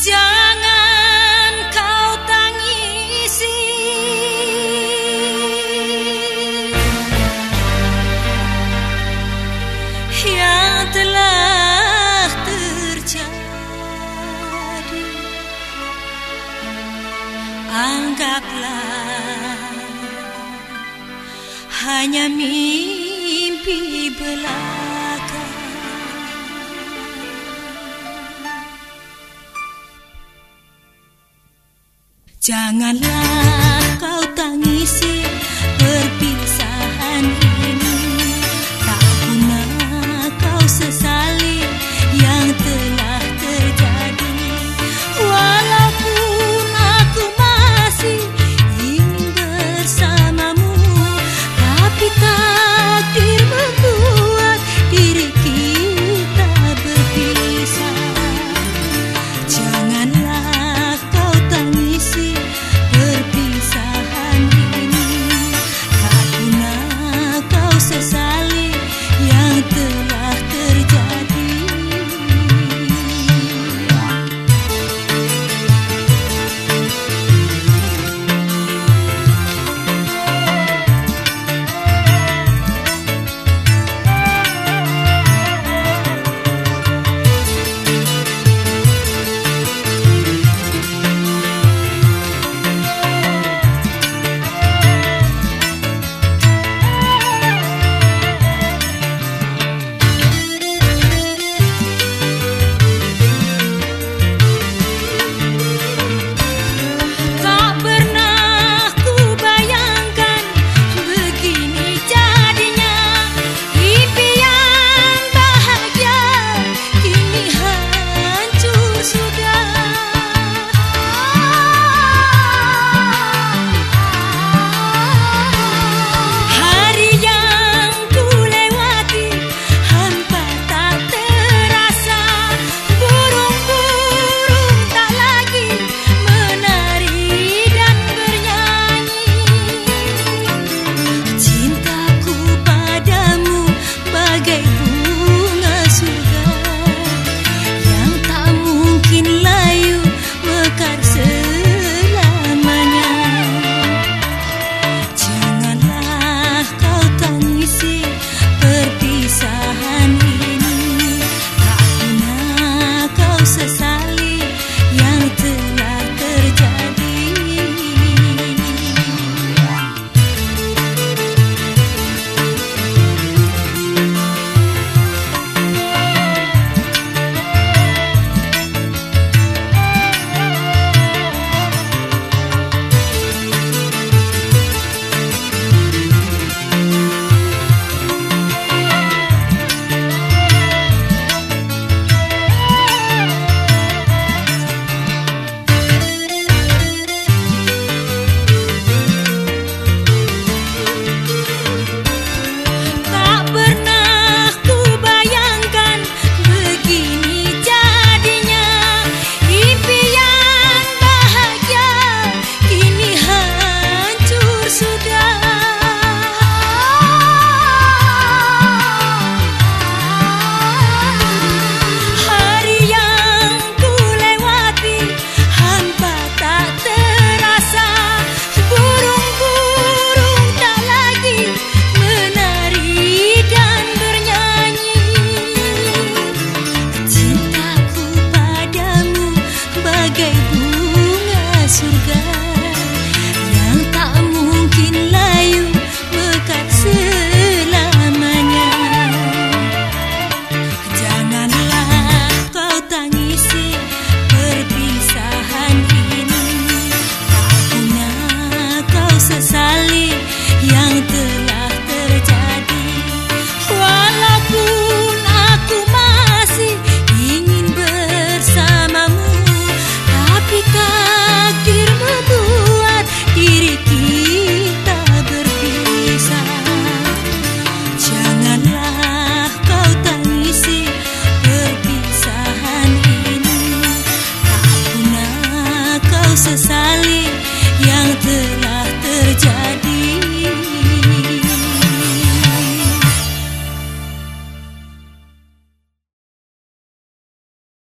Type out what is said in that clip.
Jangan kau tangisi. Yang telah terjadi. Anggaplah Hanya mimpi belaka Janganlah kau tangisi